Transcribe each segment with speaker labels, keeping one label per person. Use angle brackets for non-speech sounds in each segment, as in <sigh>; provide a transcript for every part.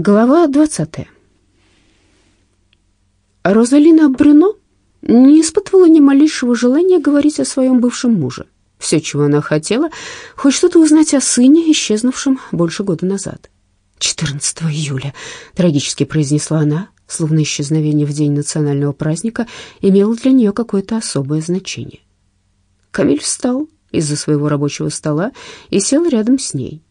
Speaker 1: Глава 20. Розалина Брюно не испытывала ни малейшего желания говорить о своем бывшем муже. Все, чего она хотела, хоть что-то узнать о сыне, исчезнувшем больше года назад. 14 июля, трагически произнесла она, словно исчезновение в день национального праздника имело для нее какое-то особое значение. Камиль встал из-за своего рабочего стола и сел рядом с ней.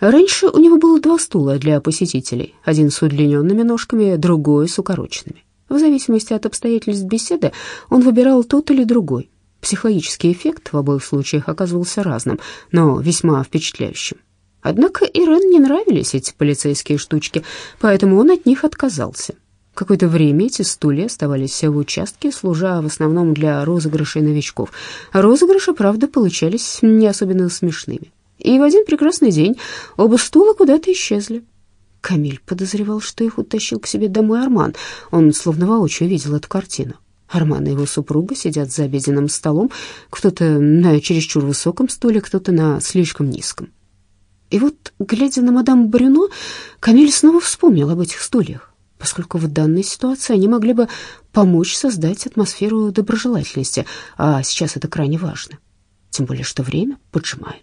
Speaker 1: Раньше у него было два стула для посетителей, один с удлиненными ножками, другой с укороченными. В зависимости от обстоятельств беседы он выбирал тот или другой. Психологический эффект в обоих случаях оказывался разным, но весьма впечатляющим. Однако Ирен не нравились эти полицейские штучки, поэтому он от них отказался. Какое-то время эти стулья оставались в участке, служа в основном для розыгрышей новичков. Розыгрыши, правда, получались не особенно смешными и в один прекрасный день оба стула куда-то исчезли. Камиль подозревал, что их утащил к себе домой Арман. Он словно воочию видел эту картину. Арман и его супруга сидят за обеденным столом, кто-то на чересчур высоком стуле, кто-то на слишком низком. И вот, глядя на мадам Брюно, Камиль снова вспомнил об этих стульях, поскольку в данной ситуации они могли бы помочь создать атмосферу доброжелательности, а сейчас это крайне важно. Тем более, что время поджимает.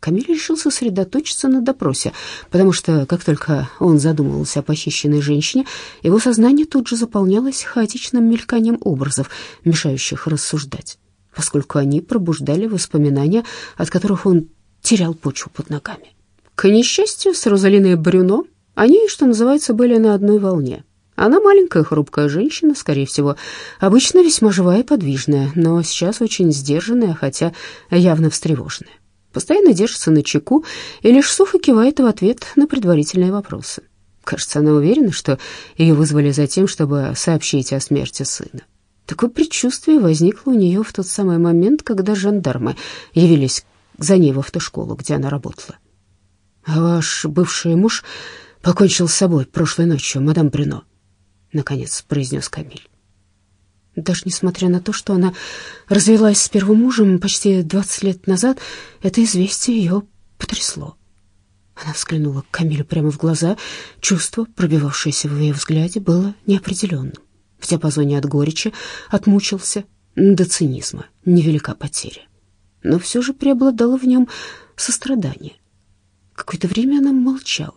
Speaker 1: Камиль решил сосредоточиться на допросе, потому что, как только он задумывался о похищенной женщине, его сознание тут же заполнялось хаотичным мельканием образов, мешающих рассуждать, поскольку они пробуждали воспоминания, от которых он терял почву под ногами. К несчастью, с Розалиной Брюно они, что называется, были на одной волне. Она маленькая хрупкая женщина, скорее всего, обычно весьма живая и подвижная, но сейчас очень сдержанная, хотя явно встревоженная постоянно держится на чеку и лишь сухо кивает в ответ на предварительные вопросы. Кажется, она уверена, что ее вызвали за тем, чтобы сообщить о смерти сына. Такое предчувствие возникло у нее в тот самый момент, когда жандармы явились за ней в автошколу, где она работала. «А ваш бывший муж покончил с собой прошлой ночью, мадам Брюно», — наконец произнес Камиль. Даже несмотря на то, что она развелась с первым мужем почти 20 лет назад, это известие ее потрясло. Она взглянула к Камилю прямо в глаза. Чувство, пробивавшееся в ее взгляде, было неопределенным. В диапазоне от горечи, отмучился до цинизма, невелика потеря. Но все же преобладало в нем сострадание. Какое-то время она молчала.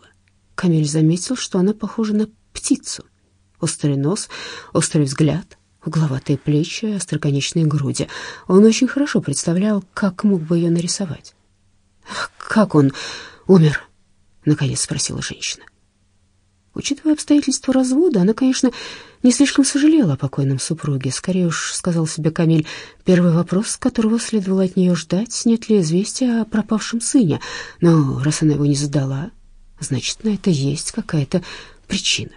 Speaker 1: Камиль заметил, что она похожа на птицу. Острый нос, острый взгляд, угловатые плечи, остроконечные груди. Он очень хорошо представлял, как мог бы ее нарисовать. «Как он умер?» — наконец спросила женщина. Учитывая обстоятельства развода, она, конечно, не слишком сожалела о покойном супруге. Скорее уж, сказал себе Камиль, первый вопрос, которого следовало от нее ждать, нет ли известия о пропавшем сыне. Но раз она его не задала, значит, на это есть какая-то причина.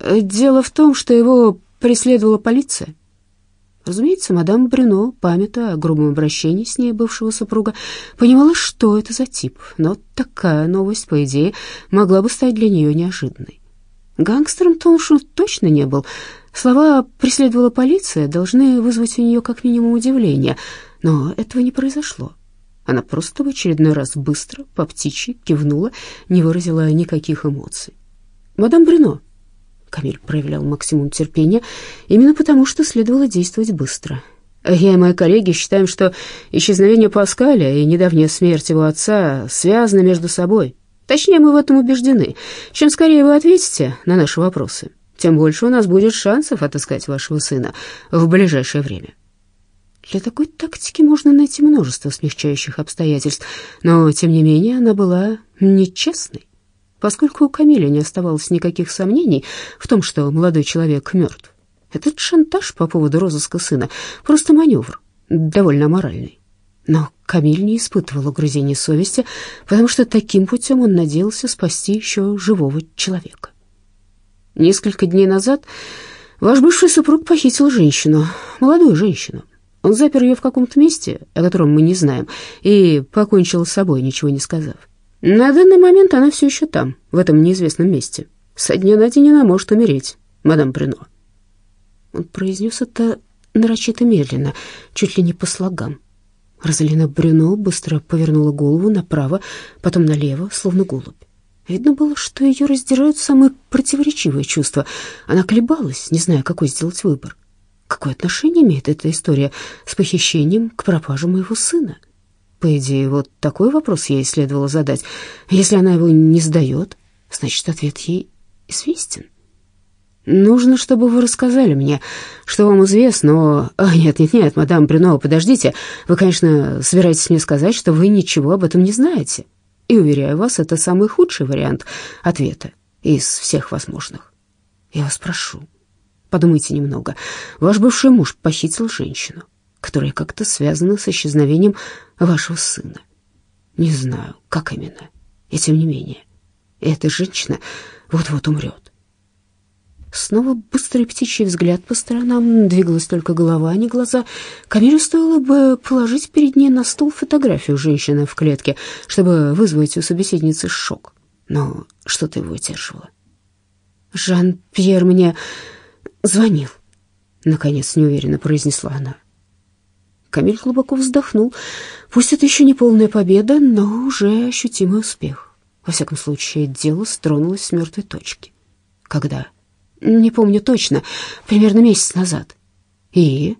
Speaker 1: Дело в том, что его преследовала полиция. Разумеется, мадам Брюно, памятуя о грубом обращении с ней бывшего супруга, понимала, что это за тип, но такая новость, по идее, могла бы стать для нее неожиданной. Гангстером-то он точно не был. Слова «преследовала полиция» должны вызвать у нее как минимум удивление, но этого не произошло. Она просто в очередной раз быстро, по птичьи, кивнула, не выразила никаких эмоций. «Мадам Брюно», Камиль проявлял максимум терпения, именно потому что следовало действовать быстро. Я и мои коллеги считаем, что исчезновение Паскаля и недавняя смерть его отца связаны между собой. Точнее, мы в этом убеждены. Чем скорее вы ответите на наши вопросы, тем больше у нас будет шансов отыскать вашего сына в ближайшее время. Для такой тактики можно найти множество смягчающих обстоятельств, но, тем не менее, она была нечестной. Поскольку у Камиля не оставалось никаких сомнений в том, что молодой человек мертв, этот шантаж по поводу розыска сына — просто маневр, довольно аморальный. Но Камиль не испытывал угрызений совести, потому что таким путем он надеялся спасти еще живого человека. Несколько дней назад ваш бывший супруг похитил женщину, молодую женщину. Он запер ее в каком-то месте, о котором мы не знаем, и покончил с собой, ничего не сказав. На данный момент она все еще там, в этом неизвестном месте. Со дня на день она может умереть, мадам Брюно. Он произнес это нарочито медленно, чуть ли не по слогам. Розалина Брюно быстро повернула голову направо, потом налево, словно голубь. Видно было, что ее раздирают самые противоречивые чувства. Она колебалась, не зная, какой сделать выбор. Какое отношение имеет эта история с похищением к пропаже моего сына? По идее, вот такой вопрос ей следовало задать. Если она его не сдает, значит, ответ ей известен. Нужно, чтобы вы рассказали мне, что вам известно о... А, нет, нет, нет, мадам Брюно, подождите. Вы, конечно, собираетесь мне сказать, что вы ничего об этом не знаете. И, уверяю вас, это самый худший вариант ответа из всех возможных. Я вас прошу, подумайте немного. Ваш бывший муж похитил женщину, которая как-то связана с исчезновением вашего сына. Не знаю, как именно, и тем не менее, эта женщина вот-вот умрет. Снова быстрый птичий взгляд по сторонам, двигалась только голова, а не глаза. Камилю стоило бы положить перед ней на стол фотографию женщины в клетке, чтобы вызвать у собеседницы шок. Но что-то его удерживало. «Жан-Пьер мне звонил», — наконец неуверенно произнесла она. Камиль глубоко вздохнул. Пусть это еще не полная победа, но уже ощутимый успех. Во всяком случае, дело стронулось с мертвой точки. Когда? Не помню точно, примерно месяц назад. И?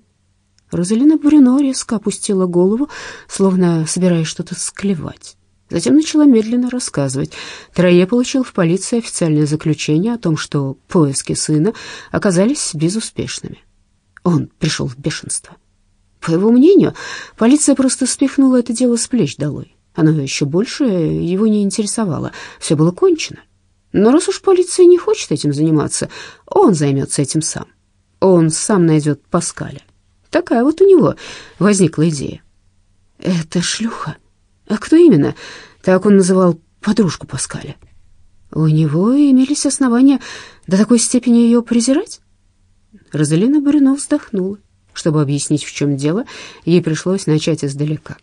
Speaker 1: Розалина Брюно резко опустила голову, словно собираясь что-то склевать. Затем начала медленно рассказывать. Трое получил в полиции официальное заключение о том, что поиски сына оказались безуспешными. Он пришел в бешенство. По его мнению, полиция просто спихнула это дело с плеч долой. Оно еще больше его не интересовало. Все было кончено. Но раз уж полиция не хочет этим заниматься, он займется этим сам. Он сам найдет Паскаля. Такая вот у него возникла идея. Это шлюха. А кто именно? Так он называл подружку Паскаля. У него имелись основания до такой степени ее презирать? Розалина Брюно вздохнула. Чтобы объяснить, в чем дело, ей пришлось начать издалека.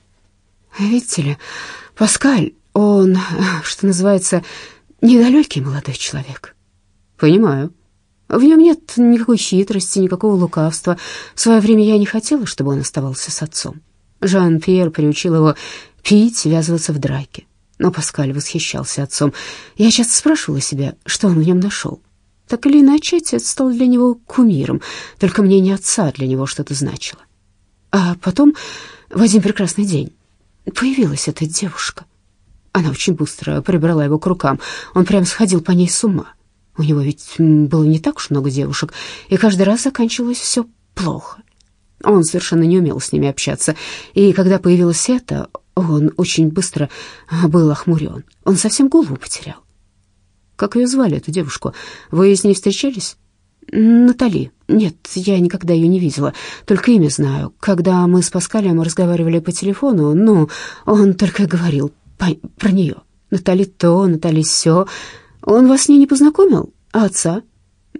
Speaker 1: «Видите ли, Паскаль, он, что называется, недалекий молодой человек. Понимаю. В нем нет никакой хитрости, никакого лукавства. В свое время я не хотела, чтобы он оставался с отцом. Жан-Пьер приучил его пить, связываться в драке. Но Паскаль восхищался отцом. Я часто спрашивала себя, что он в нем нашел. Так или иначе, отец стал для него кумиром, только мнение отца для него что-то значило. А потом, в один прекрасный день, появилась эта девушка. Она очень быстро прибрала его к рукам. Он прям сходил по ней с ума. У него ведь было не так уж много девушек, и каждый раз заканчивалось все плохо. Он совершенно не умел с ними общаться, и когда появилась эта, он очень быстро был охмурен. Он совсем голову потерял. Как ее звали, эту девушку? Вы с ней встречались? Натали. Нет, я никогда ее не видела, только имя знаю. Когда мы с Паскалем разговаривали по телефону, ну, он только говорил про нее. Натали то, Натали все. Он вас с ней не познакомил? А отца?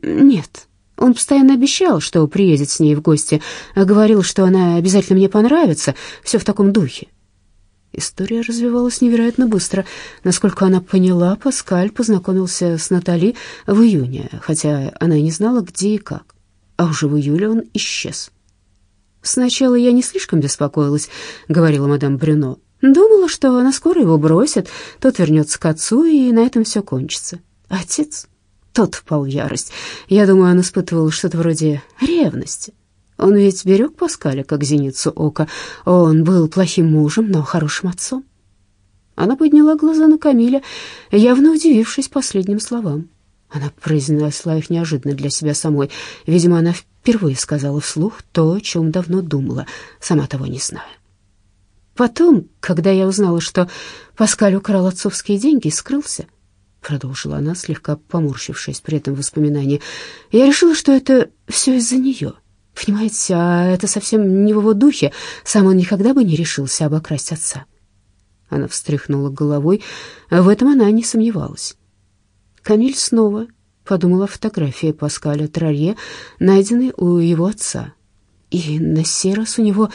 Speaker 1: Нет. Он постоянно обещал, что приедет с ней в гости, говорил, что она обязательно мне понравится, все в таком духе. История развивалась невероятно быстро. Насколько она поняла, Паскаль познакомился с Натали в июне, хотя она и не знала, где и как. А уже в июле он исчез. «Сначала я не слишком беспокоилась», — говорила мадам Брюно. Думала, что она скоро его бросит, тот вернется к отцу, и на этом все кончится. Отец, тот впал в ярость. Я думаю, он испытывал что-то вроде ревности. Он ведь берег Паскаля, как зеницу ока. Он был плохим мужем, но хорошим отцом. Она подняла глаза на Камиля, явно удивившись последним словам. Она произнесла их неожиданно для себя самой. Видимо, она впервые сказала вслух то, о чем давно думала, сама того не зная. Потом, когда я узнала, что Паскаль украл отцовские деньги и скрылся, продолжила она, слегка поморщившись при этом воспоминании, я решила, что это все из-за нее. Понимаете, а это совсем не в его духе, сам он никогда бы не решился обокрасть отца. Она встряхнула головой, в этом она не сомневалась. Камиль снова подумал о фотографии Паскаля Трарье, найденной у его отца, и на сей раз у него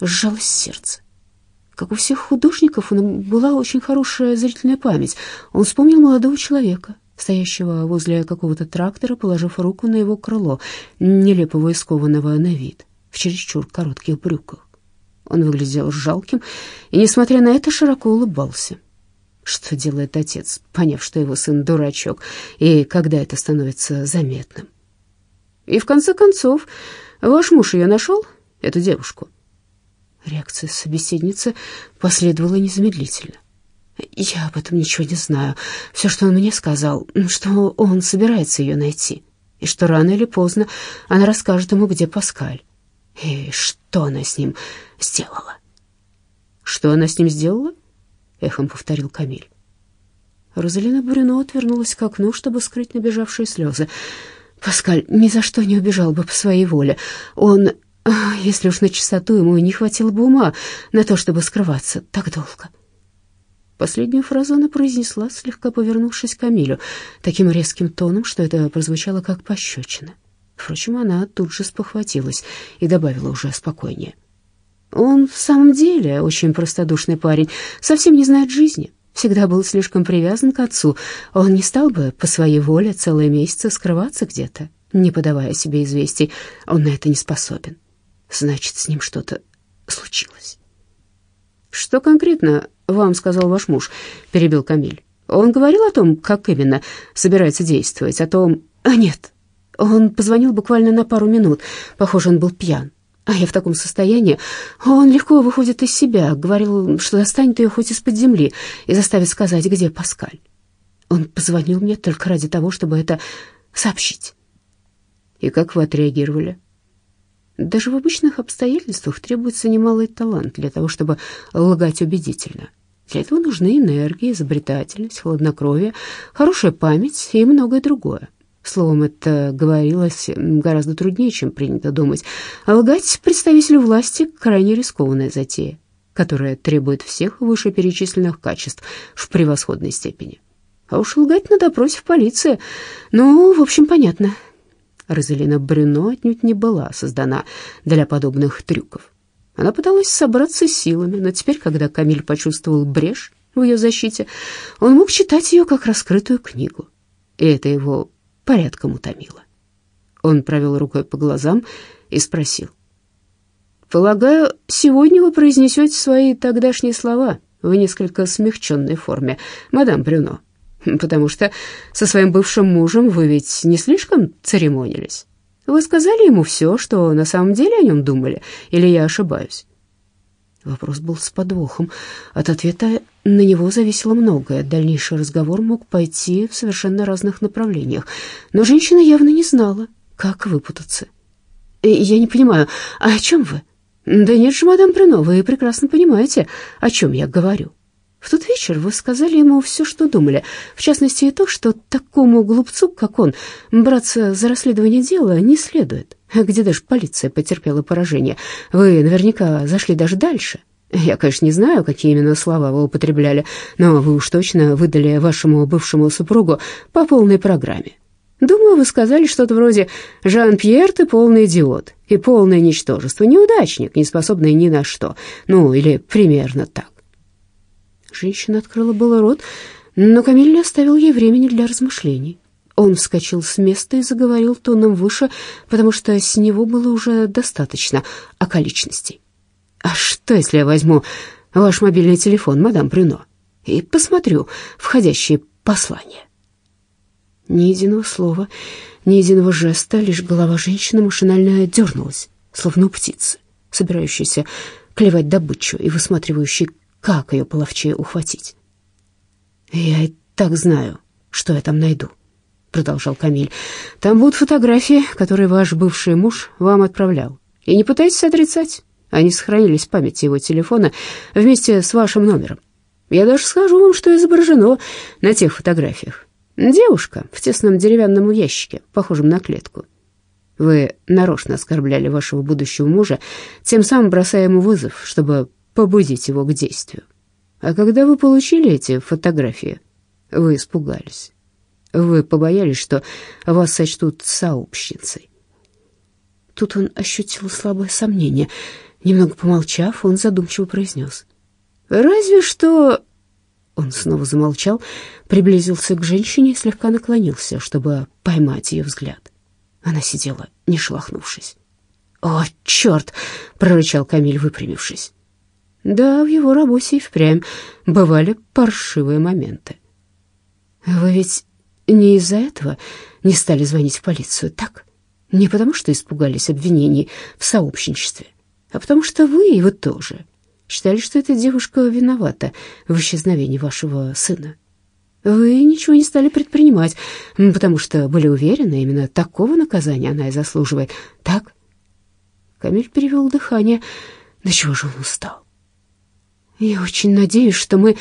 Speaker 1: сжалось сердце. Как у всех художников, у была очень хорошая зрительная память. Он вспомнил молодого человека, стоящего возле какого-то трактора, положив руку на его крыло, нелепого и скованного на вид, в чересчур коротких брюках. Он выглядел жалким и, несмотря на это, широко улыбался. Что делает отец, поняв, что его сын дурачок, и когда это становится заметным? И в конце концов, ваш муж ее нашел, эту девушку? Реакция собеседницы последовала незамедлительно. Я об этом ничего не знаю. Все, что он мне сказал, что он собирается ее найти, и что рано или поздно она расскажет ему, где Паскаль, и что она с ним сделала. Что она с ним сделала? — эхом повторил Камиль. Розалина Брюно отвернулась к окну, чтобы скрыть набежавшие слезы. Паскаль ни за что не убежал бы по своей воле. Он, если уж на чистоту, ему не хватило бы ума на то, чтобы скрываться так долго. Последнюю фразу она произнесла, слегка повернувшись к Камилю, таким резким тоном, что это прозвучало как пощечина. Впрочем, она тут же спохватилась и добавила уже спокойнее. — он в самом деле очень простодушный парень, совсем не знает жизни, всегда был слишком привязан к отцу. Он не стал бы по своей воле целые месяцы скрываться где-то, не подавая себе известий. Он на это не способен. Значит, с ним что-то случилось. «Что конкретно вам сказал ваш муж?» — перебил Камиль. «Он говорил о том, как именно собирается действовать, о том...» «А нет, он позвонил буквально на пару минут. Похоже, он был пьян. А я в таком состоянии. Он легко выходит из себя, говорил, что достанет ее хоть из-под земли и заставит сказать, где Паскаль. Он позвонил мне только ради того, чтобы это сообщить. И как вы отреагировали? Даже в обычных обстоятельствах требуется немалый талант для того, чтобы лгать убедительно. Для этого нужны энергия, изобретательность, хладнокровие, хорошая память и многое другое. Словом, это говорилось гораздо труднее, чем принято думать. А лгать представителю власти — крайне рискованная затея, которая требует всех вышеперечисленных качеств в превосходной степени. А уж лгать на допросе в полиции, ну, в общем, понятно. Розалина Брюно отнюдь не была создана для подобных трюков. Она пыталась собраться силами, но теперь, когда Камиль почувствовал брешь в ее защите, он мог читать ее как раскрытую книгу. И это его порядком утомило. Он провел рукой по глазам и спросил. «Полагаю, сегодня вы произнесете свои тогдашние слова в несколько смягченной форме, мадам Брюно, потому что со своим бывшим мужем вы ведь не слишком церемонились. Вы сказали ему все, что на самом деле о нем думали, или я ошибаюсь?» Вопрос был с подвохом. От ответа на него зависело многое. Дальнейший разговор мог пойти в совершенно разных направлениях. Но женщина явно не знала, как выпутаться. Э, «Я не понимаю, а о чем вы?» «Да нет же, мадам Брюно, вы прекрасно понимаете, о чем я говорю». В тот вечер вы сказали ему все, что думали, в частности и то, что такому глупцу, как он, браться за расследование дела не следует, где даже полиция потерпела поражение. Вы наверняка зашли даже дальше. Я, конечно, не знаю, какие именно слова вы употребляли, но вы уж точно выдали вашему бывшему супругу по полной программе. Думаю, вы сказали что-то вроде «Жан-Пьер, ты полный идиот и полное ничтожество, неудачник, не способный ни на что». Ну, или примерно так. Женщина открыла было рот, но Камиль не оставил ей времени для размышлений. Он вскочил с места и заговорил тоном выше, потому что с него было уже достаточно околичностей. «А что, если я возьму ваш мобильный телефон, мадам Брюно, и посмотрю входящие послания?» Ни единого слова, ни единого жеста, лишь голова женщины машинально дернулась, словно у птицы, собирающейся клевать добычу и высматривающей как ее половчее ухватить. «Я и так знаю, что я там найду», — продолжал Камиль. «Там будут фотографии, которые ваш бывший муж вам отправлял. И не пытайтесь отрицать, они сохранились в памяти его телефона вместе с вашим номером. Я даже скажу вам, что изображено на тех фотографиях. Девушка в тесном деревянном ящике, похожем на клетку. Вы нарочно оскорбляли вашего будущего мужа, тем самым бросая ему вызов, чтобы побудить его к действию. А когда вы получили эти фотографии, вы испугались. Вы побоялись, что вас сочтут сообщницей. Тут он ощутил слабое сомнение. Немного помолчав, он задумчиво произнес. «Разве что...» Он снова замолчал, приблизился к женщине и слегка наклонился, чтобы поймать ее взгляд. Она сидела, не шелохнувшись. «О, черт!» — прорычал Камиль, выпрямившись. Да, в его работе и впрямь бывали паршивые моменты. Вы ведь не из-за этого не стали звонить в полицию, так? Не потому, что испугались обвинений в сообщничестве, а потому что вы, и вы тоже, считали, что эта девушка виновата в исчезновении вашего сына. Вы ничего не стали предпринимать, потому что были уверены, именно такого наказания она и заслуживает. Так? Камиль перевел дыхание. До чего же он устал? «Я очень надеюсь, что мы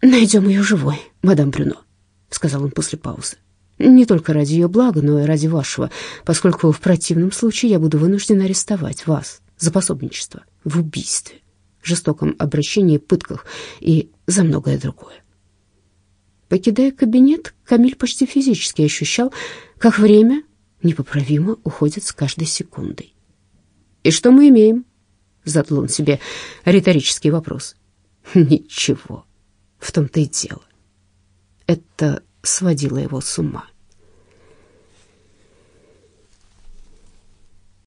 Speaker 1: найдем ее живой, мадам Брюно», — сказал он после паузы. «Не только ради ее блага, но и ради вашего, поскольку в противном случае я буду вынужден арестовать вас за пособничество в убийстве, жестоком обращении, пытках и за многое другое». Покидая кабинет, Камиль почти физически ощущал, как время непоправимо уходит с каждой секундой. «И что мы имеем?» — задал он себе риторический вопрос. <laughs> Ничего. В том-то и дело. Это сводило его с ума.